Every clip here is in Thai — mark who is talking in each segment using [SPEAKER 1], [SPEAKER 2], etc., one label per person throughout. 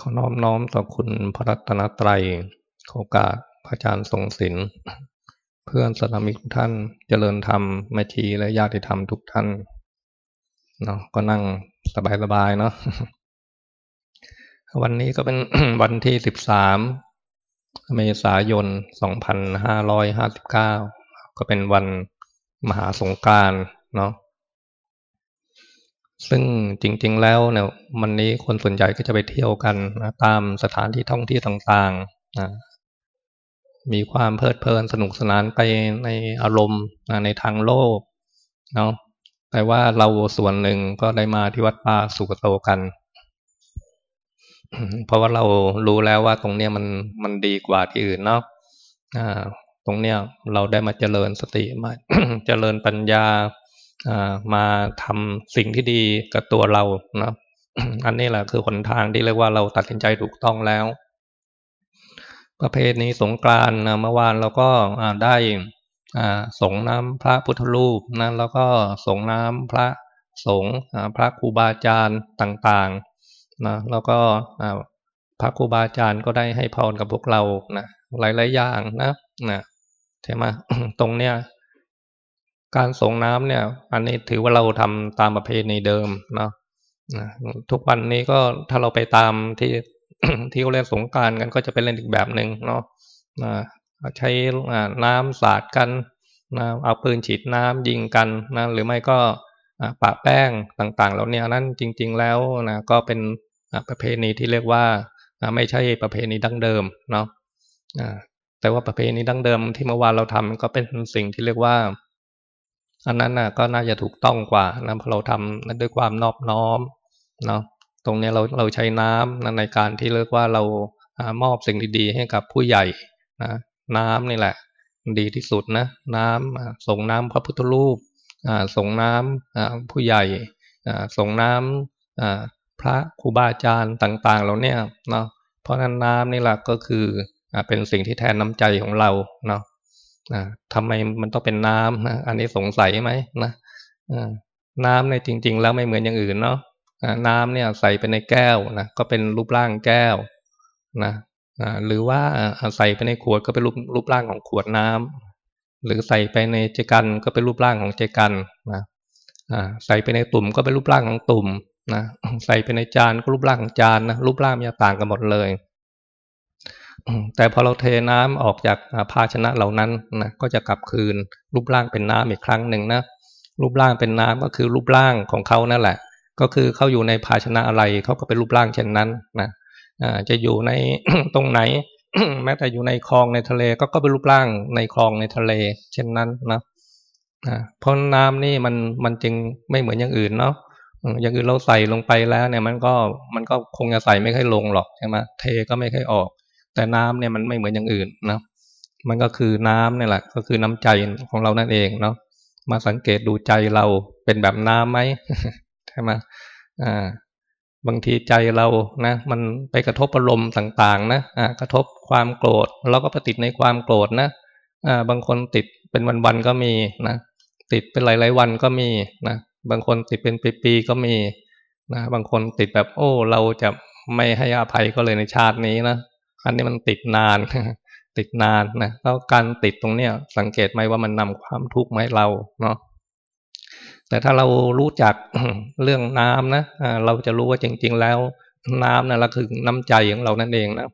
[SPEAKER 1] ขอน้อมน้อมต่อคุณพระรัตนตรัยโอกาสพระอาจารย์ทรงศิลป์เพื่อนสนามิกท่านเจริญธรรมแม่ชีและญาติธรรมทุกท่านเนาะก็นั่งสบายๆเนาะวันนี้ก็เป็นวันที่สิบสามเมษายนสองพันห้าร้อยห้าสิบเก้าก็เป็นวันมหาสงการเนาะ ซึ่งจริง ๆ แล้วเนี่ยวันนี้คนส่วนใหญ่ก็จะไปเที่ยวกันนะตามสถานที่ท่องเที่ยวต่างๆนะมีความเพลิดเพลินสนุกสนานไปในอารมณ์นะในทางโลกเนาะแต่ว่าเราส่วนหนึ่งก็ได้มาที่วัดป่าสุกโตกัน เพราะว่าเรารู้แล้วว่าตรงเนี้ยมันมันดีกว่าที่อื่นเนาะตรงเนี้ยเราได้มาเจริญสติมาเจริญปัญญา มาทำสิ่งที่ดีกับตัวเรานะอันนี้แหละคือหนทางที่เรียกว่าเราตัดสินใจถูกต้องแล้ว ประเพณีสงกรานต์เมื่อวานเราก็ได้ส่งน้ำพระพุทธรูปนะแล้วก็ส่งน้ำพระสงฆ์พระครูบาอาจารย์ต่างๆนะแล้วก็พระครูบาอาจารย์ก็ได้ให้พรกับพวกเรานะหลายๆอย่างนะนะใช่ไหมตรงเนี้ย การส่งน้ำเนี่ย อันนี้ถือว่าเราทำตามประเพณีเดิมเนาะทุกวันนี้ก็ถ้าเราไปตามที่ที่เขาเล่นสงการกันก็จะเป็นเล่นอีกแบบหนึ่งเนาะใช้น้ำสาดกันนะเอาปืนฉีดน้ำยิงกันนะหรือไม่ก็ปะแป้งต่างๆแล้วเนี่ยนั่นจริง ๆแล้วนะก็เป็นประเพณีที่เรียกว่าไม่ใช่ประเพณีดั้งเดิมเนาะแต่ว่าประเพณีดั้งเดิมที่เมื่อวานเราทำก็เป็นสิ่งที่เรียกว่า อันนั้นน่ะก็น่าจะถูกต้องกว่านะเพราะเราทำนั้นด้วยความนอบน้อมเนาะตรงนี้เราเราใช้น้ำนะในการที่เรียกว่าเรามอบสิ่งดีๆให้กับผู้ใหญ่นะน้ำนี่แหละ ดีที่สุดนะน้ำส่งน้ำพระพุทธรูปส่งน้ำผู้ใหญ่ส่งน้ำพระครูบาอาจารย์ต่าง ๆ เราเนี่ยเนาะเพราะนั้นน้ำนี่แหละก็คือเป็นสิ่งที่แทนน้ำใจของเราเนาะ นะทำไมมันต้องเป็นน้ำนะอันนี้สงสัยไหมนะน้ำในจริง ๆ แล้วไม่เหมือนอย่างอื่นเนาะน้ำเนี่ยใส่ไปในแก้วนะก็เป็นรูปร่างแก้วนะหรือว่าใส่ไปในขวดก็เป็นรูปรูปร่างของขวดน้ำหรือใส่ไปในเจกันก็เป็นรูปร่างของเจกันนะใส่ไปในตุ่มก็เป็นรูปร่างของตุ่มนะใส่ไปในจานก็รูปร่างของจานนะรูปร่างมันจะต่างกันหมดเลย แต่พอเราเทน้ำออกจากภาชนะเหล่านั้นนะก็จะกลับคืนรูปร่างเป็นน้ำอีกครั้งหนึ่งนะรูปร่างเป็นน้ำก็คือรูปร่างของเขานั่นแหละ ก็คือเขาอยู่ในภาชนะอะไรเขาก็เป็นรูปร่างเช่นนั้นนะจะอยู่ในตรงไหน แม้แต่อยู่ในคลองในทะเลก็ก็เป็นรูปร่างในคลองในทะเล เช่นนั้นนะเพราะน้ำนี่มันมันจึงไม่เหมือนอย่างอื่นเนาะอย่างอื่นเราใส่ลงไปแล้วเนี่ยมันก็มันก็คงจะใส่ไม่ค่อยลงหรอกใช่ไหมเทก็ไม่ค่อยออก แต่น้ำเนี่ยมันไม่เหมือนอย่างอื่นนะมันก็คือน้ำเนี่ยแหละ ก็คือน้ำใจของเรานั่นเองเนาะมาสังเกตดูใจเราเป็นแบบน้ำไหมใช่ไหมอ่าบางทีใจเรานะ มันไปกระทบอารมณ์ต่างๆ นะอ่ากระทบความโกรธเราก็ไปติดในความโกรธนะอ่าบางคนติดเป็นวันๆก็มีนะติดเป็นหลายๆวันก็มีนะบางคนติดเป็นปีๆก็มีนะบางคนติดแบบโอ้ เราจะไม่ให้อภัยก็เลยในชาตินี้นะ อันนี้มันติดนานติดนานนะแล้วการติดตรงเนี้ย สังเกตไหมว่ามันนำความทุกข์มาให้เราเนาะแต่ถ้าเรารู้จักเรื่องน้ำนะเราจะรู้ว่าจริง ๆ แล้วน้ำนะ่ะเราคือน้ำใจของเรานั่นเองนะ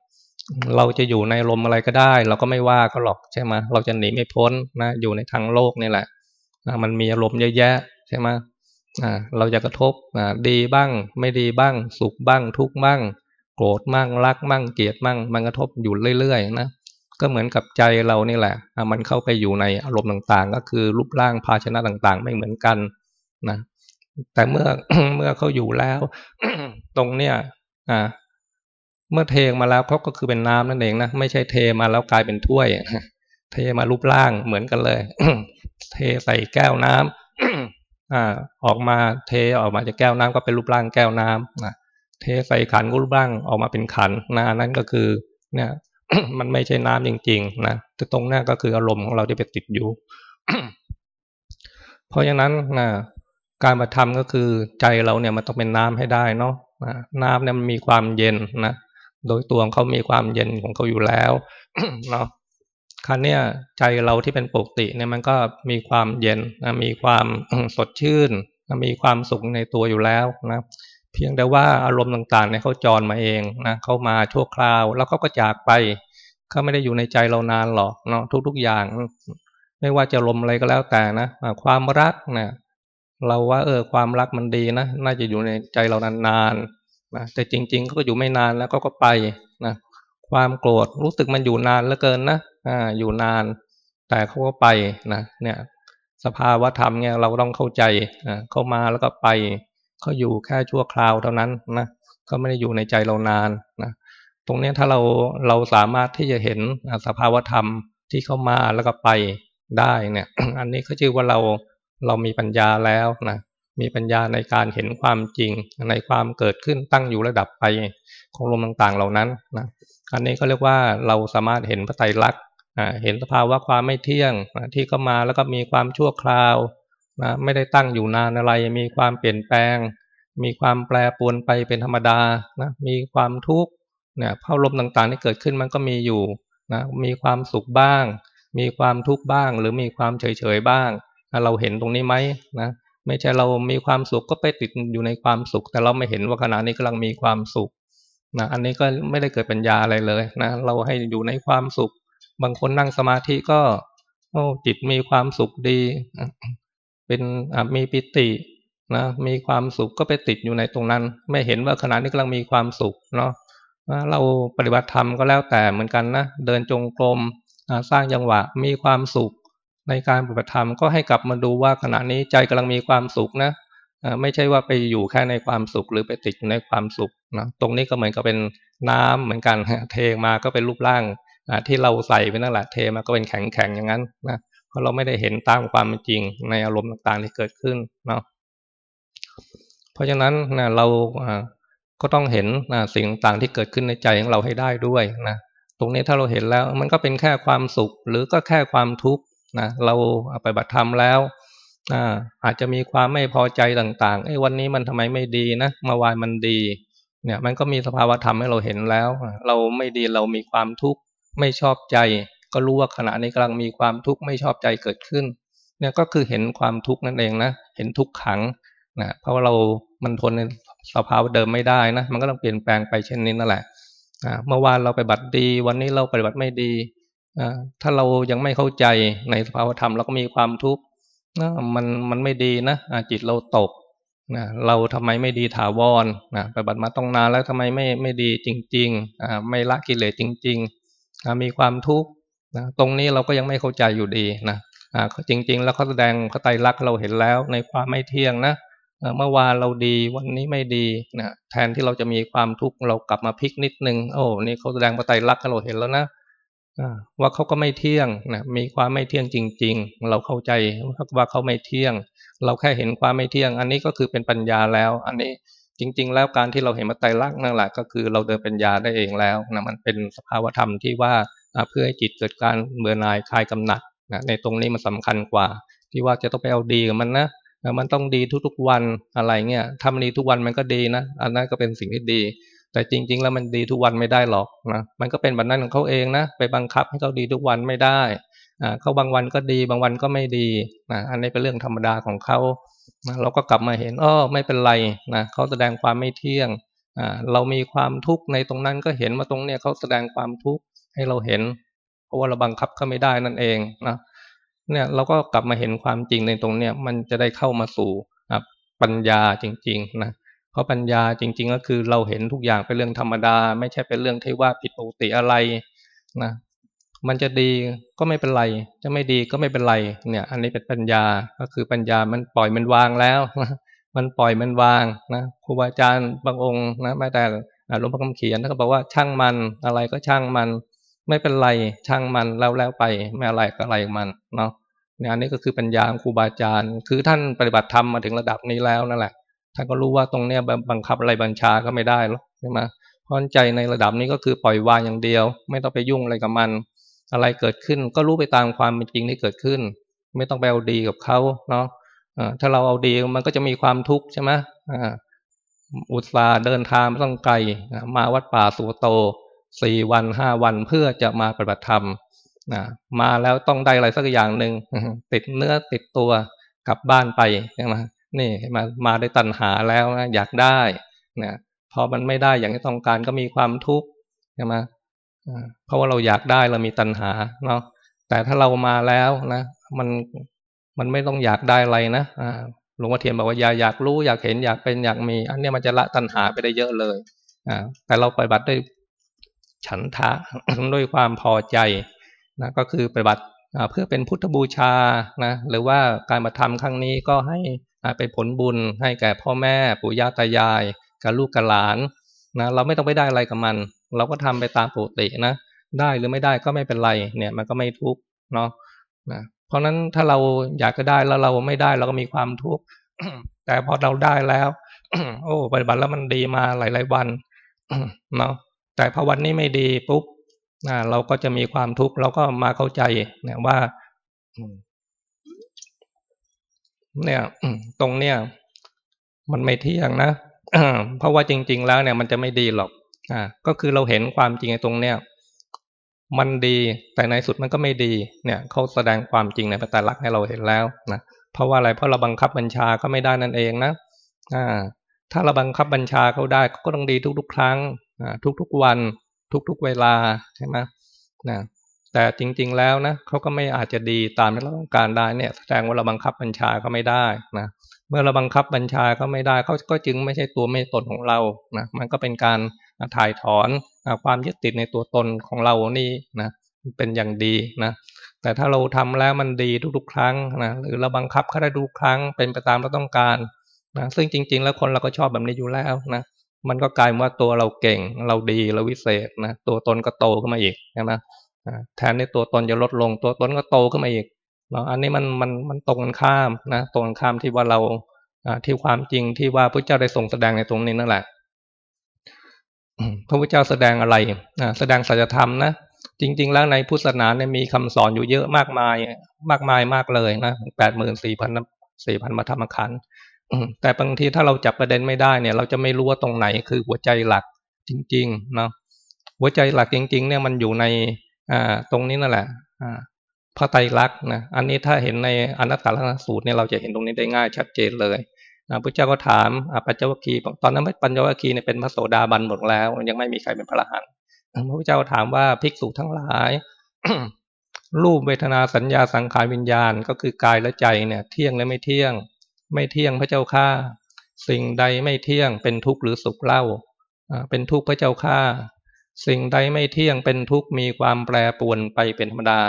[SPEAKER 1] เราจะอยู่ในลมอะไรก็ได้ เราก็ไม่ว่าก็หรอกใช่ไหมเราจะหนีไม่พ้นนะอยู่ในทางโลกนี่แหละมันมีอารมณ์เยอะแยะใช่ไหมเราจะกระทบดีบ้าง ไม่ดีบ้าง สุขบ้าง ทุกบ้าง โกรธมั่งรักมั่งเกลียดมั่งมันกระทบอยู่เรื่อยๆนะก็เหมือนกับใจเรานี่แหละ มันเข้าไปอยู่ในอารมณ์ต่างๆ ก็คือรูปร่างภาชนะต่างๆ ไม่เหมือนกันนะแต่เมื่อเมื่อเขาอยู่แล้ว ตรงเนี้ยอ่าเมื่อเทมาแล้วเขาก็คือเป็นน้ำนั่นเองนะไม่ใช่เทมาแล้วกลายเป็นถ้วย เทมารูปร่างเหมือนกันเลย เทใส่แก้วน้ำอ่าออกมาเทออกมาจากแก้วน้ำก็เป็นรูปร่างแก้วน้ำนะ เทใส่ขันก็รูปร่างออกมาเป็นขันนะนั่นก็คือเนี่ยมันไม่ใช่น้ำจริง ๆ นะแต่ตรงหน้าก็คืออารมณ์ของเราที่ไปติดอยู่เพราะฉะนั้นนะการมาทำก็คือใจเราเนี่ยมันต้องเป็นน้ำให้ได้เนาะน้ำเนี่ยมันมีความเย็นนะโดยตัวเขามีความเย็นของเขาอยู่แล้วเนาะครั้นี้ใจเราที่เป็นปกติเนี่ยมันก็มีความเย็นนะมีความสดชื่นนะมีความสุขในตัวอยู่แล้วนะ พียงแต่ว่าอารมณ์ต่างๆเนี่ยเขาจรมาเองนะเขามาชั่วคราว แล้วเขาก็จากไปเขาไม่ได้อยู่ในใจเรานานหรอกเนาะทุกๆอย่าง ไม่ว่าจะลมอะไรก็แล้วแต่นะความรักนะเราว่าเออความรักมันดีนะน่าจะอยู่ในใจเรานานๆนะแต่จริงๆก็อยู่ไม่นานแล้วก็ก็ไปนะความโกรธรู้สึกมันอยู่นานเหลือเกินนะอ่าอยู่นาน แต่เขาก็ไปนะเนี่ย สภาวะธรรมเนี่ยเราต้องเข้าใจอ่าเข้ามาแล้วก็ไป เขาอยู่แค่ชั่วคราวเท่านั้นนะเขาไม่ได้อยู่ในใจเรานานนะตรงนี้ถ้าเราเราสามารถที่จะเห็นสภาวะธรรมที่เข้ามาแล้วก็ไปได้เนี่ย อันนี้เขาชื่อว่าเราเรามีปัญญาแล้วนะมีปัญญาในการเห็นความจริงในความเกิดขึ้นตั้งอยู่ระดับไปของลมต่างๆเหล่านั้นนะอันนี้ก็เรียกว่าเราสามารถเห็นพระไตรลักษณ์เห็นสภาวะความไม่เที่ยงที่เข้ามาแล้วก็มีความชั่วคราว นะไม่ได้ตั้งอยู่นานอะไร มีความเปลี่ยนแปลง มีความแปรปรวนไปเป็นธรรมดานะมีความทุกข์เนี่ยภาลมต่างๆที่เกิดขึ้นมันก็มีอยู่นะมีความสุขบ้าง มีความทุกข์บ้าง หรือมีความเฉยๆบ้างเราเห็นตรงนี้ไหมนะไม่ใช่เรามีความสุขก็ไปติดอยู่ในความสุข แต่เราไม่เห็นว่าขณะนี้กำลังมีความสุขนะอันนี้ก็ไม่ได้เกิดปัญญาอะไรเลยนะเราให้อยู่ในความสุข บางคนนั่งสมาธิก็โอ้จิตมีความสุขดี เป็นมีปิตินะมีความสุขก็ไปติดอยู่ในตรงนั้น ไม่เห็นว่าขณะนี้กำลังมีความสุขเนาะเราปฏิบัติธรรมก็แล้วแต่เหมือนกันนะเดินจงกรมสร้างยังหวะมีความสุข ในการปฏิบัติธรรมก็ให้กลับมาดูว่าขณะนี้ใจกำลังมีความสุขนะไม่ใช่ว่าไปอยู่แค่ในความสุขหรือไปติดอยู่ในความสุขนะตรงนี้ก็เหมือนกับเป็นน้ำเหมือนกันเทมาก็เป็นรูปร่างที่เราใส่ไปนั่นแหละเทมาก็เป็นแข็งแข็งอย่างนั้นนะ เพราะเราไม่ได้เห็นตามความจริง ในอารมณ์ต่างๆที่เกิดขึ้นเนาะเพราะฉะนั้นนะเราก็ต้องเห็นนะสิ่งต่างที่เกิดขึ้นในใจของเราให้ได้ด้วยนะตรงนี้ถ้าเราเห็นแล้วมันก็เป็นแค่ความสุข หรือก็แค่ความทุกข์นะเราไปบัติธรรมแล้วอาจจะมีความไม่พอใจต่างๆไอ้วันนี้มันทำไมไม่ดีนะเมื่อวานมันดี เนี่ยมันก็มีสภาวะธรรมให้เราเห็นแล้ว เราไม่ดีเรามีความทุกข์ไม่ชอบใจ ก็รู้ว่าขณะนี้กำลังมีความทุกข์ไม่ชอบใจเกิดขึ้น เนี่ยก็คือเห็นความทุกข์นั่นเองนะ เห็นทุกขังนะเพราะว่าเรามันทนในสภาวะเดิมไม่ได้นะ มันก็ต้องเปลี่ยนแปลงไปเช่นนี้นั่นแหละเมื่อวานเราไปบัติดี วันนี้เราปฏิบัติไม่ดีถ้าเรายังไม่เข้าใจในสภาวธรรมเราก็มีความทุกข์นะมันมันไม่ดีนะจิตเราตกนะเราทำไมไม่ดีถาวรนะปฏิบัติมาต้องนานแล้วทำไมไม่ไม่ดีจริงๆอ่าไม่ละกิเลสจริงๆนะมีความทุกข์ นะตรงนี้เราก็ยังไม่เข้าใจอยู่ดีนะอ่าจริง ๆ แล้วเขาแสดงเขาไตรลักษณ์เราเห็นแล้วในความไม่เที่ยงนะเมื่อวานเราดีวันนี้ไม่ดีนะแทนที่เราจะมีความทุกข์เรากลับมาพลิกนิดนึงโอ้นี่เขาแสดงปไตรลักษณ์เราเห็นแล้วนะว่าเขาก็ไม่เที่ยงนะมีความไม่เที่ยงจริง ๆ เราเข้าใจว่าเขาไม่เที่ยง เราแค่เห็นความไม่เที่ยง อันนี้ก็คือเป็นปัญญาแล้ว อันนี้จริง ๆ แล้วการที่เราเห็นมาไตรลักษณ์นั่นแหละก็คือเราเดินปัญญาได้เองแล้วนะมันเป็นสภาวธรรมที่ว่า เพื่อให้จิตเกิดการเบื่อหน่ายคลายกำหนัดนะในตรงนี้มันสาคัญกว่า ที่ว่าจะต้องไปเอาดีกับมันนะมันต้องดีทุกๆวันอะไรเงี้ยทำดีทุกวันมันก็ดีนะอันนั้นก็เป็นสิ่งที่ดี แต่จริง ๆ แล้วมันดีทุกวันไม่ได้หรอกนะมันก็เป็นแบบนั้นของเขาเองนะไปบังคับให้เขาดีทุกวันไม่ได้อ่าเขาบางวันก็ดีบางวันก็ไม่ดีนะอันนี้เป็นเรื่องธรรมดาของเขาเราก็กลับมาเห็นอ้อไม่เป็นไรนะเขาแสดงความไม่เที่ยงอ่าเรามีความทุกข์ในตรงนั้นก็เห็นมาตรงเนี้ยเขาแสดงความทุกข์ ให้เราเห็น เพราะว่าเราบังคับเขาไม่ได้นั่นเองนะเนี่ยเราก็กลับมาเห็นความจริงในตรงเนี้ยมันจะได้เข้ามาสู่ปัญญาจริงๆนะเพราะปัญญาจริง ๆ ก็คือเราเห็นทุกอย่างเป็นเรื่องธรรมดา ไม่ใช่เป็นเรื่องที่ว่าผิดปกติอะไรนะมันจะดีก็ไม่เป็นไร จะไม่ดีก็ไม่เป็นไร เนี่ย อันนี้เป็นปัญญาก็คือปัญญามันปล่อยมันวางแล้วมันปล่อยมันวางนะครูบาอาจารย์บางองค์นะแม้แต่หลวงพ่อคำเขียนท่านก็บอกว่าช่างมันอะไรก็ช่างมัน ไม่เป็นไรช่างมันแล้วแล้วไปไม่อะไรก็อะไรมันเนาะเนี่ยอันนี้ก็คือปัญญาของครูบาอาจารย์ คือท่านปฏิบัติธรรมมาถึงระดับนี้แล้วนั่นแหละท่านก็รู้ว่าตรงเนี้ยบังคับอะไรบัญชาก็ไม่ได้หรอกใช่ไหมเพราะใจในระดับนี้ก็คือปล่อยวางอย่างเดียว ไม่ต้องไปยุ่งอะไรกับมัน อะไรเกิดขึ้นก็รู้ไปตามความเป็นจริงที่เกิดขึ้น ไม่ต้องไปเอาดีกับเขาเนาะถ้าเราเอาดีมันก็จะมีความทุกข์ใช่ไหมอุตส่าห์เดินทางต้องไกลมาวัดป่าสุโต สี่วันห้าวันเพื่อจะมาปฏิบัติธรรมนะมาแล้วต้องได้อะไรสักอย่างหนึ่งติดเนื้อติดตัวกลับบ้านไปใช่ไหมนี่มามาได้ตัณหาแล้วนะอยากได้นะพอมันไม่ได้อย่างที่ต้องการก็มีความทุกข์ใช่ไหมเพราะว่าเราอยากได้เรามีตัณหาเนาะแต่ถ้าเรามาแล้วนะมันมันไม่ต้องอยากได้อะไรนะหลวงพ่อเทียนบอกว่าอย่าอยากรู้อยากเห็นอยากเป็นอยากมี อันนี้มันจะละตัณหาไปได้เยอะเลยอแต่เราปฏิบัติด้วย ฉันทะด้วยความพอใจนะก็คือปฏิบัติเพื่อเป็นพุทธบูชานะหรือว่าการมาทำครั้งนี้ก็ให้เป็นผลบุญให้แก่พ่อแม่ปู่ย่าตายายกับลูกกับหลานนะเราไม่ต้องไปได้อะไรกับมัน เราก็ทำไปตามปกตินะได้หรือไม่ได้ก็ไม่เป็นไรเนี่ยมันก็ไม่ทุกข์เนาะนะเพราะนั้นถ้าเราอยากจะได้แล้วเราไม่ได้เราก็มีความทุกข์แต่พอเราได้แล้ว โอ้ปฏิบัติแล้วมันดีมาหลาย ๆ วันเนาะ แต่พอวันนี้ไม่ดีปุ๊บเราก็จะมีความทุกข์เราก็มาเข้าใจนว่าเนี่ยตรงเนี่ย มันไม่เที่ยงนะเพราะว่าจริง ๆ แล้วเนี่ย มันจะไม่ดีหรอก อ่า ก็คือเราเห็นความจริงในตรงเนี้ยมันดีแต่ในสุดมันก็ไม่ดี เนี่ยเขาแสดงความจริงในพระตรลักษณ์ให้เราเห็นแล้วนะเพราะว่าอะไรเพราะเราบังคับบัญชาก็ไม่ได้นั่นเองนะอ่า ถ้าเราบังคับบัญชาเขาได้ก็ต้องดีทุกๆ ครั้ง ทุกๆวันทุกๆเวลาใช่ไหมนะแต่จริง ๆ แล้วนะเขาก็ไม่อาจจะดีตามที่เราต้องการได้เนี่ยแสดงว่าเราบังคับบัญชาก็ไม่ได้นะเมื่อเราบังคับบัญชาเขาไม่ได้เขาก็จึงไม่ใช่ตัวไม่ตนของเรานะมันก็เป็นการถ่ายถอนความยึดติดในตัวตนของเรานี่นะเป็นอย่างดีนะแต่ถ้าเราทำแล้วมันดีทุกๆ ครั้งนะหรือเราบังคับเขาได้ทุกครั้งเป็นไปตามเราต้องการนะซึ่งจริง ๆ แล้วคนเราก็ชอบแบบนี้อยู่แล้วนะ มันก็กลายว่าตัวเราเก่ง เราดีเราวิเศษนะตัวตนก็โตขึ้นมาอีกใช่ไหมแทนที่ตัวตนจะลดลง ตัวตนก็โตขึ้นมาอีกเราอันนี้มันมันมันตรงกันข้ามนะตรงกันข้ามที่ว่าเราที่ความจริงที่ว่าพระเจ้าได้ทรงแสดงในตรงนี้นั่นแหละพระพุทธเจ้าแสดงอะไรแสดงสัจธรรมนะจริง ๆ แล้วในพุทธศาสนาเนี่ยมีคำสอนอยู่เยอะมากมาย มากมายมากเลยนะแปดหมื่นสี่พันสี่พันมาธรรมขันธ์ แต่บางทีถ้าเราจับประเด็นไม่ได้เนี่ย เราจะไม่รู้ว่าตรงไหนคือหัวใจหลักจริงๆเนาะหัวใจหลักจริง ๆ เนี่ยมันอยู่ในอ่าตรงนี้นั่นแหละอ่าพระไตรลักษณ์นะอันนี้ถ้าเห็นในอนัตตลักษณสูตรเนี่ยเราจะเห็นตรงนี้ได้ง่ายชัดเจนเลยพระเจ้าก็ถามปัญจวัคคีย์ตอนนั้นปัญจวัคคีย์เนี่ยเป็นพระโสดาบันหมดแล้ว ยังไม่มีใครเป็นพระอรหันต์พระพุทธเจ้าถามว่าภิกษุทั้งหลาย รูปเวทนาสัญญาสังขารวิญญาณ ก็คือกายและใจเนี่ย เที่ยงและไม่เที่ยง ไม่เที่ยงพระเจ้าข้าสิ่งใดไม่เที่ยงเป็นทุกข์หรือสุขเล่าเป็นทุกข์พระเจ้าข้าสิ่งใดไม่เที่ยงเป็นทุกข์มีความแปรปรวนไปเป็นธรรมดา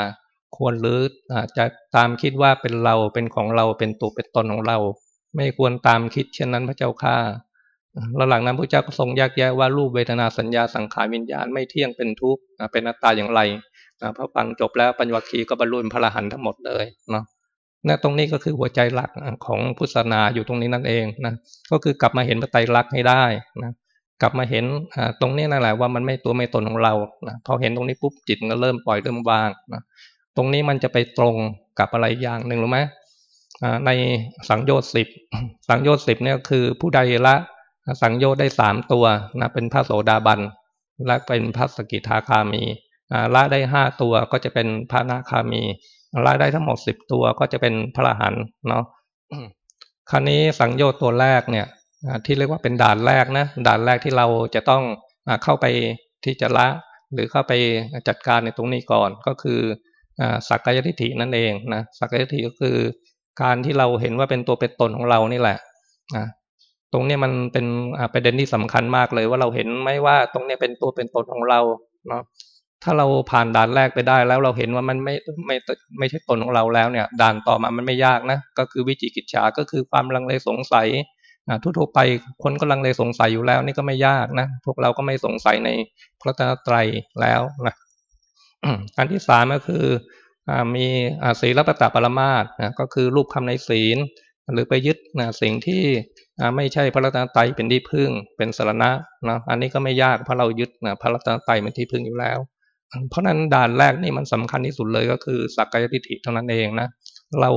[SPEAKER 1] ควรหรืออาจจะตามคิดว่าเป็นเราเป็นของเราเป็นตัวเป็นตนของเรา ไม่ควรตามคิดเช่นนั้นพระเจ้าข้าแล้วหลังนั้นพระเจ้าก็ทรงแยกแยะว่ารูปเวทนาสัญญาสังขารวิญญาณไม่เที่ยงเป็นทุกข์เป็นอัตตาอย่างไรพอฟังจบแล้วปัญญวัคคีก็บรรลุพระอรหันต์ทั้งหมดเลยเนาะ นะตรงนี้ก็คือหัวใจหลักของพุทธศาสนาอยู่ตรงนี้นั่นเองนะก็คือกลับมาเห็นพระไตรลักษณ์ให้ได้นะกลับมาเห็นตรงนี้นั่นแหละว่ามันไม่ตัวไม่ตนของเรานะพอเห็นตรงนี้ปุ๊บจิตก็เริ่มปล่อยเริ่มวางนะตรงนี้มันจะไปตรงกับอะไรอย่างหนึ่งรู้ไหมในสังโยชน์สิบสังโยชน์สิบเนี่ยคือผู้ใดละสังโยชน์ได้สามตัวนะเป็นพระโสดาบันและเป็นพระสกิทาคามีละได้ห้าตัวก็จะเป็นพระนาคามี ละได้ทั้งหมดสิบตัวก็จะเป็นพระหันเนาะคราวนี้สังโยชน์ตัวแรกเนี่ยที่เรียกว่าเป็นด่านแรกนะด่านแรกที่เราจะต้องเข้าไปที่จะละ หรือเข้าไปจัดการในตรงนี้ก่อนก็คือสักกายทิฏฐินั่นเองนะสักกายทิฏฐิก็คือการที่เราเห็นว่าเป็นตัวเป็นตนของเรานี่แหละนะตรงนี้มันเป็นประเด็นที่สำคัญมากเลยว่าเราเห็นไหมว่าตรงนี้เป็นตัวเป็นตนของเราเนาะ ถ้าเราผ่านด่านแรกไปได้แล้วเราเห็นว่ามันไม่ไม่ไม่ใช่ตนของเราแล้วเนี่ย ด่านต่อมามันไม่ยากนะ ก็คือวิจิกิจฉาก็คือความลังเลสงสัยทั่วไปคนก็ลังเลสงสัยอยู่แล้วนี่ก็ไม่ยากนะ พวกเราก็ไม่สงสัยในพระตนตรัยแล้วนะอันที่สามก็คือมีศีลปตะปรมาตนะก็คือรูปคำในศีล หรือไปยึดนะสิ่งที่ไม่ใช่พระรัตนตรัยเป็นที่พึ่งเป็นสารณะนะอันนี้ก็ไม่ยากเพราะเรายึดนะพระรัตนตรัยเป็นที่พึ่งอยู่แล้ว เพราะนั้นด่านแรกนี่มันสำคัญที่สุดเลยก็คือสักกายทิฏฐิเท่านั้นเองนะเรา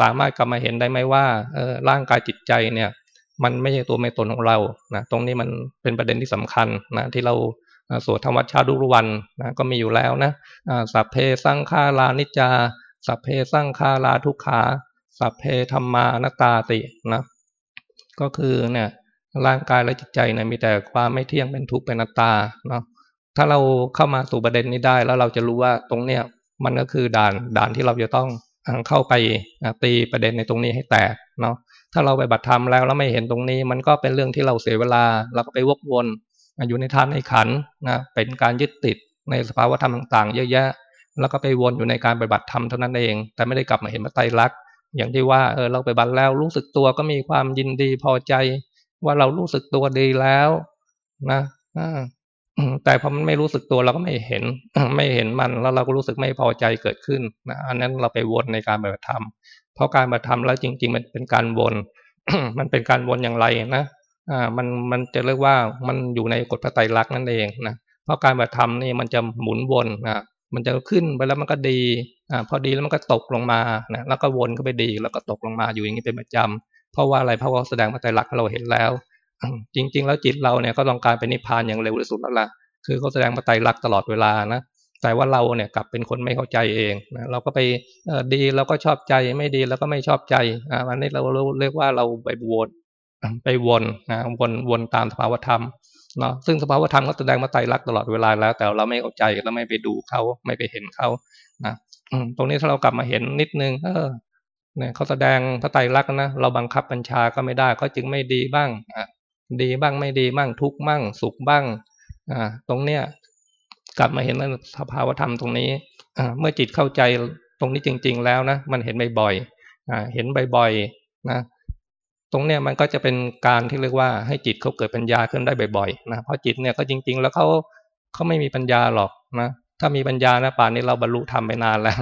[SPEAKER 1] สามารถกลับมาเห็นได้ไหมว่าเออร่างกายจิตใจเนี่ย มันไม่ใช่ตัวไม่ตนของเรานะตรงนี้มันเป็นประเด็นที่สำคัญนะที่เราสวดธรรมวัดชาดุรุวันนะก็มีอยู่แล้วนะสัพเพสังขารานิจา สัพเพสังขาราทุกขา สัพเพธรรมานตาตินะก็คือเนี่ยร่างกายและจิตใจเนี่ยมีแต่ความไม่เที่ยงเป็นทุกข์เป็นอนัตตาเนาะ ถ้าเราเข้ามาสู่ประเด็นนี้ได้ แล้วเราจะรู้ว่าตรงเนี้ยมันก็คือด่านด่านที่เราจะต้องเข้าไปตีประเด็นในตรงนี้ให้แตกเนาะถ้าเราไปบัตรธรรมแล้วแล้วไม่เห็นตรงนี้ มันก็เป็นเรื่องที่เราเสียเวลาเราก็ไปวกวนอยู่ในทานในขันนะเป็นการยึดติดในสภาวะธรรมต่างๆ เยอะแยะ แล้วก็ไปวนอยู่ในการปฏิบัติธรรมเท่านั้นเอง แต่ไม่ได้กลับมาเห็นมาไตรลักษณ์อย่างที่ว่าเออเราไปบัตรแล้วรู้สึกตัวก็มีความยินดีพอใจ ว่าเรารู้สึกตัวดีแล้วนะ แต่พอมันไม่รู้สึกตัวเราก็ไม่เห็น ไม่เห็นมันแล้วเราก็รู้สึกไม่พอใจเกิดขึ้นนะอันนั้นเราไปวนในการปฏิบัติธรรม เพราะการปฏิบัติธรรมแล้วจริง ๆ มันเป็นการวน มันเป็นการวนอย่างไรนะอ่ามันมันจะเรียกว่ามันอยู่ในกฎพระไตรลักษณ์นั่นเองนะเพราะการปฏิบัติธรรมนี่มันจะหมุนวนนะมันจะขึ้นไปแล้วมันก็ดีอ่าพอดีแล้วมันก็ตกลงมานะแล้วก็วนก็ไปดีแล้วก็ตกลงมาอยู่อย่างนี้เป็นประจำเพราะว่าอะไรเพราะว่าแสดงพระไตรลักษณ์เราเห็นแล้ว จริง ๆ แล้วจิตเราเนี่ยก็ต้องการเป็นนิพพานอย่างเร็วที่สุดแล้วล่ะคือเขาแสดงมาไตรลักษณ์ตลอดเวลานะแต่ว่าเราเนี่ยกลับเป็นคนไม่เข้าใจเองนะเราก็ไปดีเราก็ชอบใจไม่ดีเราก็ไม่ชอบใจอ่าวันนี้เราเรียกว่าเราไปวนไปวนนะวนวนตามสภาวธรรมเนาะซึ่งสภาวธรรมก็แสดงมาไตรลักษณ์ตลอดเวลาแล้ว แต่เราไม่เข้าใจเราไม่ไปดูเขาไม่ไปเห็นเขานะตรงนี้ถ้าเรากลับมาเห็นนิดนึง เออเนี่ยเขาแสดงพระไตรลักษณ์นะเราบังคับบัญชาก็ไม่ได้ก็จึงไม่ดีบ้างอะ ดีบ้างไม่ดีบ้างทุกบ้างสุขบ้างอ่าตรงเนี้ยกลับมาเห็นสภาวธรรมตรงนี้อ่าเมื่อจิตเข้าใจตรงนี้จริง ๆ แล้วนะมันเห็นบ่อยๆอ่าเห็นบ่อยๆนะตรงเนี้ยมันก็จะเป็นการที่เรียกว่าให้จิตเขาเกิดปัญญาขึ้นได้บ่อยๆนะเพราะจิตเนี่ยก็จริง ๆ แล้วเขาเขาไม่มีปัญญาหรอกนะถ้ามีปัญญานะป่านนี้เราบรรลุธรรมไปนานแล้ว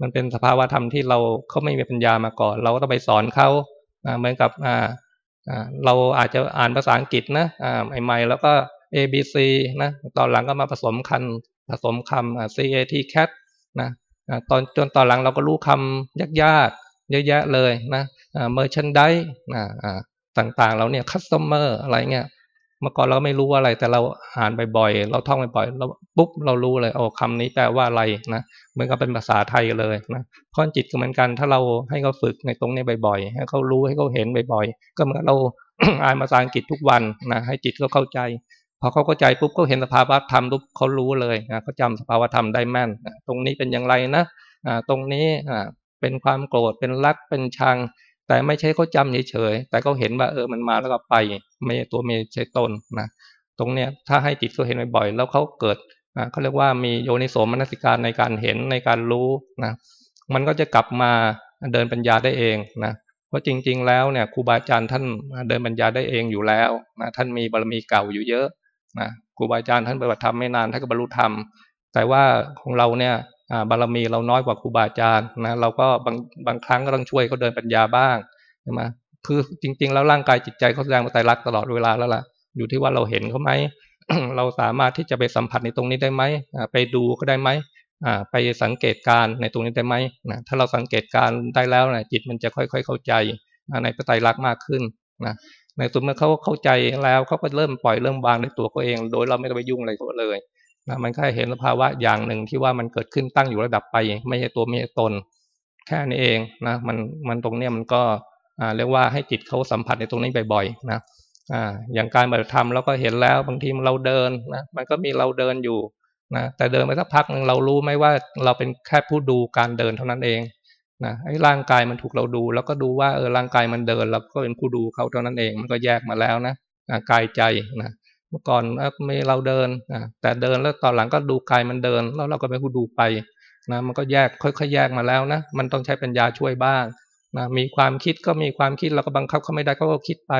[SPEAKER 1] มันเป็นสภาวะธรรมที่เราเขาไม่มีปัญญามาก่อน เราก็ต้องไปสอนเขาเหมือนกับอ่า เราอาจจะอ่านภาษาอังกฤษนะอ่าใหม่ๆแล้วก็ A B C นะตอนหลังก็มาผสมคันผสมคำ C A T cat นะตอนจนตอนหลังเราก็รู้คำยากๆ เยอะแยะเลยนะ merchandise นะต่างๆ เราเนี่ย customer อะไรเงี้ย เมื่อก่อนเราไม่รู้ว่าอะไร แต่เราอ่านบ่อยๆเราท่องบ่อยๆเราปุ๊บเรารู้เลยโอ้คำนี้แปลว่าอะไรนะเหมือนกับเป็นภาษาไทยเลยนะข้อจิตก็เหมือนกัน ถ้าเราให้เขาฝึกในตรงนี้บ่อยๆให้เขารู้ให้เขาเห็นบ่อยๆก็เหมือนเราอ่านภาษาอังกฤษทุกวันนะให้จิตเขาเข้าใจพอเขาเข้าใจปุ๊บเขาเห็นสภาวะธรรมปุ๊บเขารู้เลยนะเขาจำสภาวะธรรมได้แม่น ตรงนี้เป็นอย่างไรนะตรงนี้เป็นความโกรธเป็นรักเป็นชัง แต่ไม่ใช่เขาจำเฉยๆแต่เขาเห็นว่าเออมันมาแล้วก็ไป ไม่ตัวไม่ใช่ตนนะตรงเนี้ยถ้าให้จิตเขาเห็นบ่อยๆแล้วเขาเกิดนะเขาเรียกว่ามีโยนิโสมนสิการในการเห็นในการรู้นะมันก็จะกลับมาเดินปัญญาได้เองนะเพราะจริง ๆ แล้วเนี่ยครูบาอาจารย์ท่านเดินปัญญาได้เองอยู่แล้วนะท่านมีบารมีเก่าอยู่เยอะนะครูบาอาจารย์ท่านปฏิบัติธรรมไม่นานท่านก็บรรลุธรรมแต่ว่าของเราเนี่ย บารมีเราน้อยกว่าครูบาอาจารย์นะเราก็บางบางครั้งก็ต้องช่วยเขาเดินปัญญาบ้างใช่ไหมคือจริง ๆ แล้วร่างกายจิตใจเขาแสดงมาไตรลักษณ์ตลอดเวลาแล้วล่ะ อยู่ที่ว่าเราเห็นเขาไหมเราสามารถที่จะไปสัมผัสในตรงนี้ได้ไหมไปดูก็ได้ไหมไปสังเกตการในตรงนี้ได้ไหมนะถ้าเราสังเกตการได้แล้วนะจิตมันจะค่อย ๆ เข้าใจในพระไตรลักษณ์มากขึ้นนะในสุดเมื่อเขาเข้าใจแล้วเขาก็เริ่มปล่อยเริ่มวางในตัวเขาเอง โดยเราไม่ต้องไปยุ่งอะไรเขาเลย นะมันแค่เห็นสภาวะอย่างหนึ่งที่ว่ามันเกิดขึ้นตั้งอยู่ระดับไป ไม่ใช่ตัวไม่ใช่ตน แค่นี้เองนะมันมันตรงเนี้ยมันก็อ่าเรียกว่าให้จิตเขาสัมผัสในตรงนี้บ่อยๆนะอ่าอย่างการปฏิธรรมเราก็เห็นแล้วบางทีเราเดินนะมันก็มีเราเดินอยู่นะแต่เดินไปสักพักหนึ่งเรารู้ไหมว่าเราเป็นแค่ผู้ดูการเดินเท่านั้นเองนะไอ้ร่างกายมันถูกเราดู แล้วก็ดูว่าเออร่างกายมันเดินเราก็เป็นผู้ดูเขาเท่านั้นเอง มันก็แยกมาแล้วนะกายใจนะ เมื่อก่อนไม่เราเดินนะแต่เดินแล้วตอนหลังก็ดูกายมันเดิน แล้วเราก็เป็นผู้ดูไปนะมันก็แยกค่อยๆแยกมาแล้วนะมันต้องใช้ปัญญาช่วยบ้างนะมีความคิดก็มีความคิดเราก็บังคับเขาไม่ได้เขาก็คิดไป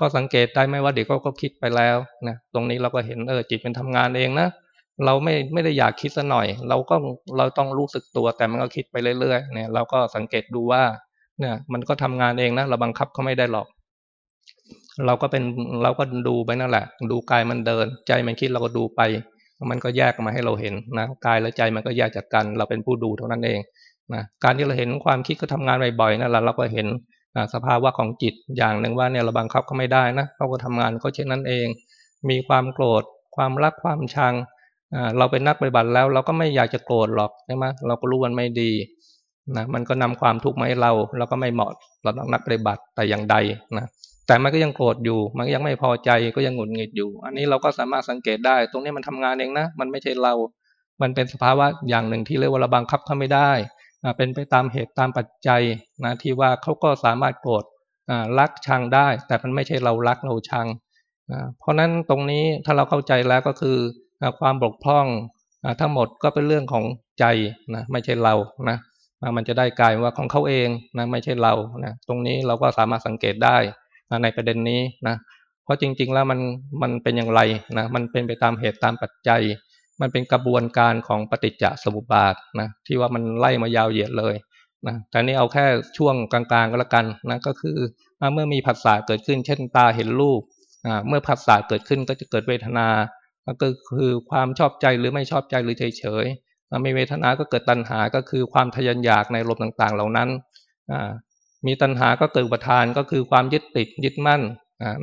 [SPEAKER 1] ก็สังเกตได้ไหมว่าเด็กเขาก็คิดไปแล้วนะตรงนี้เราก็เห็นเออจิตเป็นทำงานเองนะเราไม่ไม่ได้อยากคิดซะหน่อย เราก็เราต้องรู้สึกตัวแต่มันก็คิดไปเรื่อยๆเนี่ยเราก็สังเกตดูว่าเนี่ยมันก็ทำงานเองนะเราบังคับเขาไม่ได้หรอก เราก็เป็นเราก็ดูไปนั่นแหละ ดูกายมันเดิน ใจมันคิดเราก็ดูไป มันก็แยกมาให้เราเห็นนะกายและใจมันก็แยกจากกัน เราเป็นผู้ดูเท่านั้นเองนะการที่เราเห็นความคิดก็ทำงานบ่อยๆนั่นแหละเราก็เห็นสภาวะของจิตอย่างหนึ่งว่าเนี่ยเราบังคับเขาไม่ได้นะเขาก็ทำงานเขาเช่นนั้นเอง มีความโกรธ ความรักความชังเราเป็นนักปฏิบัติแล้ว เราก็ไม่อยากจะโกรธหรอกใช่ไหมเราก็รู้มันไม่ดีนะมันก็นำความทุกข์มาให้เรา เราก็ไม่เหมาะสำหรับนักปฏิบัติแต่อย่างใดนะแต่มันก็ยังโกรธอยู่ มันก็ยังไม่พอใจก็ยังหงุดหงิดอยู่ อันนี้เราก็สามารถสังเกตได้ ตรงนี้มันทำงานเองนะ มันไม่ใช่เรา มันเป็นสภาวะอย่างหนึ่งที่เรียกว่าเราบังคับเขาไม่ได้เป็นไปตามเหตุตามปัจจัยนะที่ว่าเขาก็สามารถโกรธรักชังได้ แต่มันไม่ใช่เรารักเราชัง เพราะนั้นตรงนี้ถ้าเราเข้าใจแล้วก็คือความบกพร่องทั้งหมดก็เป็นเรื่องของใจนะไม่ใช่เรานะมันจะได้กลายว่าของเขาเองนะไม่ใช่เรานะตรงนี้เราก็สามารถสังเกตได้ ในประเด็นนี้นะเพราะจริง ๆ แล้วมันมันเป็นอย่างไรนะมันเป็นไปตามเหตุตามปัจจัย มันเป็นกระบวนการของปฏิจจสมุปบาทนะที่ว่ามันไล่มายาวเหยียดเลยนะแต่นี้เอาแค่ช่วงกลางๆก็แล้วกันนะก็คือเมื่อมีผัสสะเกิดขึ้น เช่นตาเห็นรูปเมื่อผัสสะเกิดขึ้นก็จะเกิดเวทนาก็คือความชอบใจหรือไม่ชอบใจหรือเฉยๆมีเวทนาก็เกิดตัณหาก็คือความทยานอยากในลมต่างๆ เหล่านั้น มีตัณหาก็เกิดอุปทานก็คือความยึดติดยึดมั่น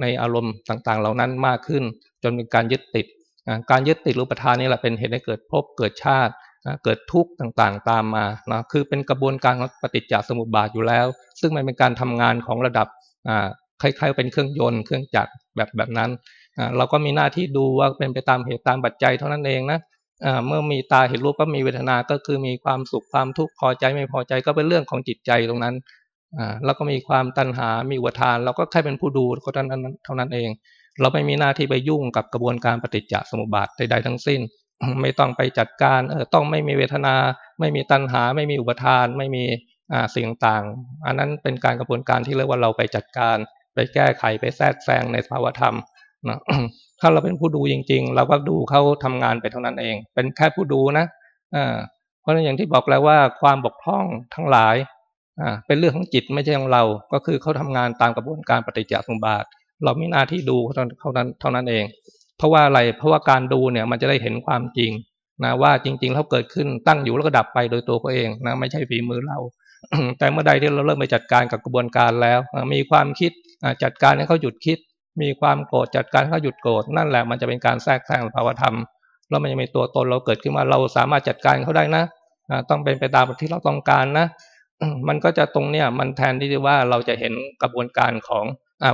[SPEAKER 1] ในอารมณ์ต่างๆ เหล่านั้นมากขึ้น จนเป็นการยึดติด การยึดติดรูปทานนี่แหละเป็นเหตุให้เกิดภพเกิดชาติเกิดทุกข์ต่างๆ ตามมานะคือเป็นกระบวนการของปฏิจจสมุปบาทอยู่แล้ว ซึ่งมันเป็นการทำงานของระดับคล้ายๆเป็นเครื่องยนต์เครื่องจักรแบบแบบนั้น เราก็มีหน้าที่ดูว่าเป็นไปตามเหตุตามปัจจัยเท่านั้นเองนะเมื่อมีตาเห็นรูปก็มีเวทนา ก็คือมีความสุขความทุกข์พอใจไม่พอใจก็เป็นเรื่องของจิตใจตรงนั้น แล้วก็มีความตัณหา มีอุทาน เราก็แค่เป็นผู้ดูก็เท่านั้นเท่านั้นเอง เราไม่มีหน้าที่ไปยุ่งกับกระบวนการปฏิจจสมุปบาทใดๆทั้งสิ้น ไม่ต้องไปจัดการเออต้องไม่มีเวทนา ไม่มีตัณหา ไม่มีอุปทาน ไม่มีอ่าสิ่งต่างอันนั้นเป็นการกระบวนการที่เรียกว่าเราไปจัดการ ไปแก้ไขไปแทรกแซงในสภาวธรรมนะถ้าเราเป็นผู้ดูจริง ๆ เราก็ดูเขาทำงานไปเท่านั้นเอง เป็นแค่ผู้ดูนะอ่าเพราะฉะนั้นอย่างที่บอกแล้วว่าความบกพร่องทั้งหลาย เป็นเรื่องของจิตไม่ใช่ของเรา ก็คือเขาทำงานตามกระบวนการปฏิจจสมบาท เรามีหน้าที่ดูเท่านั้นเท่านั้นเอง เพราะว่าอะไร เพราะว่าการดูเนี่ยมันจะได้เห็นความจริงนะว่าจริงๆแล้วเกิดขึ้นตั้งอยู่แล้วก็ดับไปโดยตัวเขาเองนะไม่ใช่ฝีมือเรา แต่เมื่อใดที่เราเริ่มไปจัดการกับกระบวนการแล้ว มีความคิดจัดการให้เขาหยุดคิด มีความโกรธจัดการให้เขาหยุดโกรธนั่นแหละมันจะเป็นการแทรกแซงภาวธรรมแล้วมันจะมีตัวตนเราเกิดขึ้นมาเราสามารถจัดการเขาได้นะต้องเป็นไปตามที่เราต้องการนะ มันก็จะตรงเนี้ยมันแทนที่จะว่าเราจะเห็นกระบวนการของ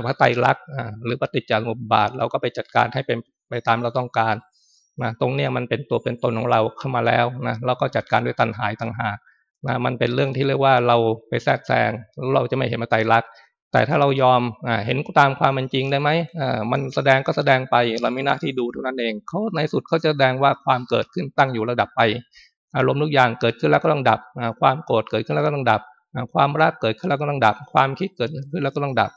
[SPEAKER 1] พระไตรลักษณ์หรือปฏิจจสมุปบาทเราก็ไปจัดการให้เป็นไปตามเราต้องการนะตรงเนี้ยมันเป็นตัวเป็นตนของเราเข้ามาแล้วนะเราก็จัดการด้วยตัณหาต่างหากนะมันเป็นเรื่องที่เรียกว่าเราไปแทรกแซงเราจะไม่เห็นมาไตรลักษณ์แต่ถ้าเรายอมเห็นตามความเป็นจริงได้ไหมมันแสดงก็แสดงไปเราไม่น้าที่ดูเท่านั้นเองเขาในสุดเขาจะแสดงว่าความเกิดขึ้นตั้งอยู่ระดับไป อารมณ์ทุกอย่างเกิดขึ้นแล้วก็ต้องดับ ความโกรธเกิดขึ้นแล้วก็ต้องดับ ความรักเกิดขึ้นแล้วก็ต้องดับ ความคิดเกิดขึ้นแล้วก็ต้องดับ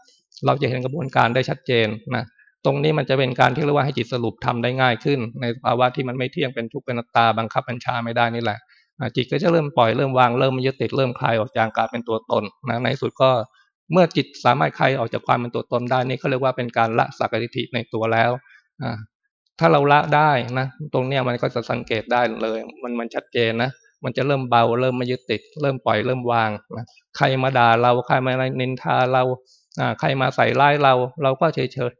[SPEAKER 1] เราจะเห็นกระบวนการได้ชัดเจนนะตรงนี้มันจะเป็นการที่เรียกว่าให้จิตสรุปทำได้ง่ายขึ้น ในภาวะที่มันไม่เที่ยงเป็นทุกข์เป็นตาบังคับบัญชาไม่ได้นี่แหละจิตก็จะเริ่มปล่อยเริ่มวางเริ่มยึดติดเริ่มคลายออกจากการเป็นตัวตนนะในสุดก็เมื่อจิตสามารถคลายออกจากความเป็นตัวตนได้นี่เขาเรียกว่าเป็นการละสักกิริในตัวแล้ว ถ้าเราละได้นะ ตรงเนี้ยมันก็จะสังเกตได้เลย มันมันชัดเจนนะ มันจะเริ่มเบา เริ่มไม่ยึดติด เริ่มปล่อยเริ่มวางนะใครมาด่าเราใครมานินทาเราอ่าใครมาใส่ร้ายเรา เราก็เฉยเฉย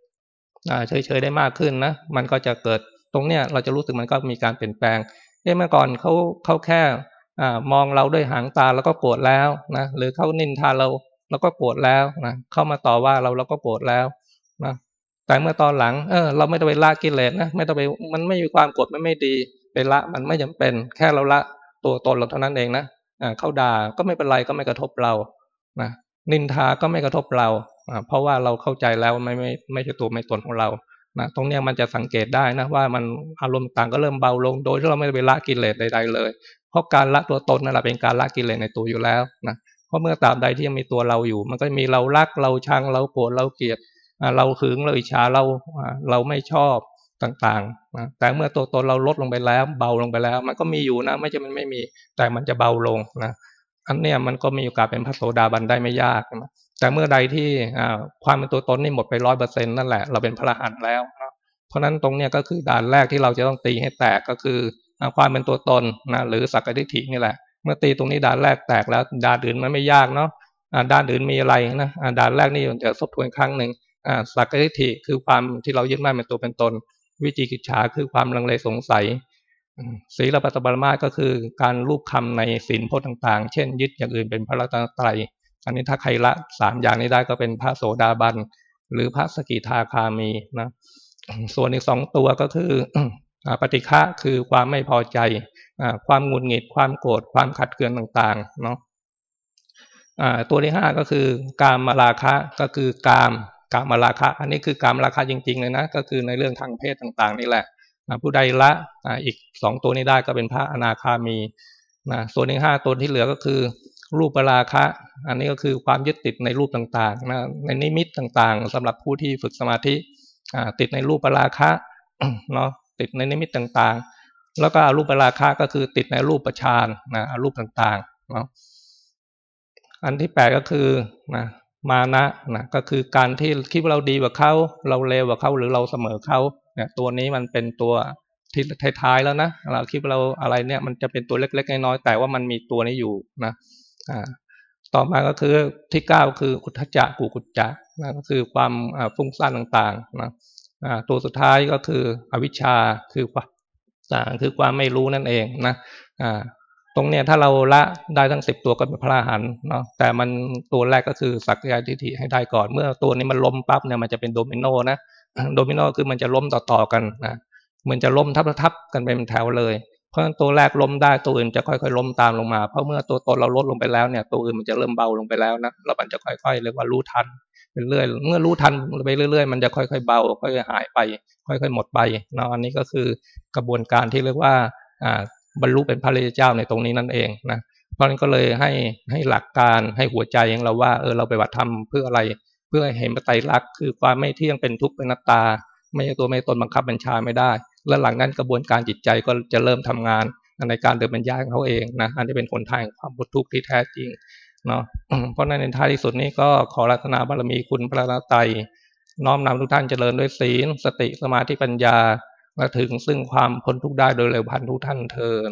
[SPEAKER 1] อ่าเฉยเฉยได้มากขึ้นนะ มันก็จะเกิดตรงเนี้ยเราจะรู้สึกมันก็มีการเปลี่ยนแปลงเอ้เมื่อก่อนเขาเขาแค่อ่ามองเราด้วยหางตาแล้วก็โกรธแล้วนะหรือเขานินทาเราเราก็โกรธแล้วนะเข้ามาต่อว่าเราเราก็โกรธแล้ว แต่เมื่อตอนหลัง เออ เราไม่ต้องไปละกิเลสนะ ไม่ต้องไป มันไม่มีความโกรธมันไม่ดี ไปละ มันไม่จำเป็น แค่เราละตัวตนเราเท่านั้นเองนะเขาด่าก็ไม่เป็นไรก็ไม่กระทบเรา นะ นินทาก็ไม่กระทบเรา เพราะว่าเราเข้าใจแล้วไม่ไม่ไม่ใช่ตัวไม่ตนของเรา นะ ตรงนี้มันจะสังเกตได้นะว่ามันอารมณ์ต่างก็เริ่มเบาลง โดยที่เราไม่ไปละกิเลสใด ๆ เลย เพราะการละตัวตนนั่นแหละเป็นการละกิเลสในตัวอยู่แล้วนะ เพราะเมื่อตาบใดที่ยังมีตัวเราอยู่ มันก็มีเรารักเราชังเราโกรธเราเกลียด เราหึงเราอิจฉาเราเราไม่ชอบต่างๆ แต่เมื่อตัวตนเราลดลงไปแล้ว เบาลงไปแล้ว มันก็มีอยู่นะ ไม่ใช่มันไม่มี แต่มันจะเบาลงนะอันเนี้ยมันก็มีโอกาสเป็นพระโสดาบันได้ไม่ยากนะแต่เมื่อใดที่ความเป็นตัวตนนี่หมดไปร้อยเปอร์เซ็นนั่นแหละเราเป็นพระอรหันต์แล้ว เพราะนั้นตรงเนี้ยก็คือด่านแรกที่เราจะต้องตีให้แตกก็คือความเป็นตัวตนนะหรือสักกทิฏฐินี่แหละ เมื่อตีตรงนี้ด่านแรกแตกแล้วด่านอื่นมันไม่ยากเนาะด้านอื่นมีอะไรนะด้านแรกนี่จะทบทวนครั้งหนึ่ง สักกิริคือความที่เรายึดมั่นเป็นตัวเป็นตน วิจิกิจฉาคือความลังเลสงสัยศีลปัตตบรมาก็คือการรูปคำในศีลพจน์ต่าง ๆ เช่น ยึดอย่างอื่นเป็นพระรัตนตรัย อันนี้ถ้าใครละสามอย่างนี้ได้ก็เป็นพระโสดาบัน หรือพระสกิทาคามีนะ ส่วนอีกสองตัวก็คือปฏิฆะคือความไม่พอใจ ความงุนหงิด ความโกรธ ความขัดเคืองต่างๆ เนาะตัวที่ห้าก็คือกามมาราคะก็คือกาม กามมาราคะ อันนี้คือกามราคะจริง ๆ เลยนะ ก็คือในเรื่องทางเพศต่าง ๆ นี่แหละผู้ใดละอีกสองตัวนี้ได้ก็เป็นพระอนาคามีนะส่วนอีกห้าตัวที่เหลือก็คือ รูปราคะ อันนี้ก็คือความยึดติดในรูปต่างๆนะในนิมิตต่างๆสำหรับผู้ที่ฝึกสมาธิติดในรูปราคะเนาะติดในนิมิตต่างๆ แล้วก็รูปราคะก็คือติดในรูปประชานนะรูปต่างๆเนาะอันที่แปดก็คือนะ มานะนะก็คือการที่คิดว่าเราดีกว่าเขาเราเลวกว่าเขาหรือเราเสมอเขาเนี่ยตัวนี้มันเป็นตัวที่ท้ายๆแล้วนะเราคิดว่าเราอะไรเนี่ยมันจะเป็นตัวเล็กๆน้อยๆแต่ว่ามันมีตัวนี้อยู่นะอ่าต่อมาก็คือที่เก้าคืออุทธจักกุกุจจะนะก็คือความฟุ้งซ่านต่างๆนะตัวสุดท้ายก็คืออวิชชาคือความคือความไม่รู้นั่นเองนะ ตรงเนี้ยถ้าเราละได้ทั้งสิบตัวก็เป็นพระอรหันต์เนาะแต่มันตัวแรกก็คือสักยาทิฏฐิให้ได้ก่อนเมื่อตัวนี้มันล้มปั๊บเนี่ยมันจะเป็นโดมิโนนะโดมิโนคือมันจะล้มต่อๆกันนะมันจะล้มทับๆกันเป็นแถวเลย เพราะฉะนั้นตัวแรกล้มได้ตัวอื่นจะค่อยๆล้มตามลงมาเพราะเมื่อตัวตนเราลดลงไปแล้วเนี่ยตัวอื่นมันจะเริ่มเบาลงไปแล้วนะแล้วมันจะค่อยๆเรียกว่ารู้ทันเรื่อยเมื่อรู้ทันไปเรื่อยๆ มันจะค่อยๆเบาค่อยๆหายไป ค่อยๆหมดไปเนาะอันนี้ก็คือกระบวนการที่เรียกว่าอ่า บรรลุเป็นพระเจ้าในตรงนี้นั่นเองนะเพราะนั้นก็เลยให้ให้หลักการให้หัวใจของเราว่าเออเราไปวัดทำเพื่ออะไร เพื่อเห็นปไตรลักษณ์คือความไม่เที่ยงเป็นทุกข์เป็นนัตตา ไม่ใช่ตัวไม่ตนบังคับบัญชาไม่ได้ และหลังนั้นกระบวนการจิตใจก็จะเริ่มทำงานในการเดินบรรยายของเขาเองนะอันนี้เป็นคนทางความพุทุกข์ที่แท้จริงเนาะเพราะนั้นในท้ายที่สุดนี้ก็ขอรัตนาบารมีคุณพระนาไตน้อมนำทุกท่านเจริญด้วยศีล สติสมาธิปัญญา และถึงซึ่งความพ้นทุกข์ได้โดยเร็วพันทุกท่านเทิน